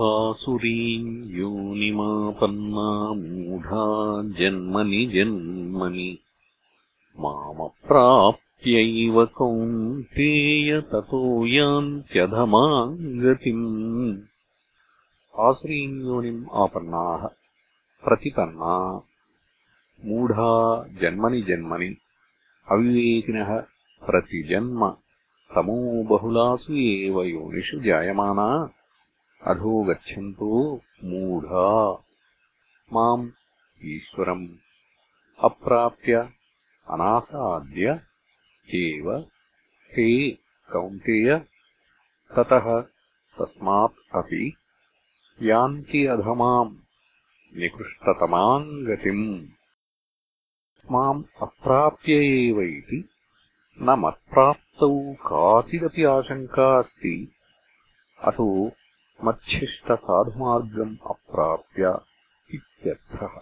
आसुरीम् योनिमापन्ना मूढा जन्मनि जन्मनि। मामप्राप्यैव कौन्तेय ततो यान्त्यधमाम् गतिम् आसुरीम् योनिम् आपन्नाः प्रतिपन्ना मूढा जन्मनि जन्मनि। अविवेकिनः प्रतिजन्म। तमो बहुलासु एव योनिषु जायमाना अधो गच्छन्तो मूढा। माम् ईश्वरम् अप्राप्य अनासाद्य एव हे कौन्तेय ततः तस्मात् अपि यान्ति अधमाम् निकृष्टतमाम् गतिम्। माम् अप्राप्य एव इति न मत्प्राप्तौ काचिदपि आशङ्का अस्ति। अतो मच्छिष्टसाधुमार्गम् अप्राप्य इत्यर्थः।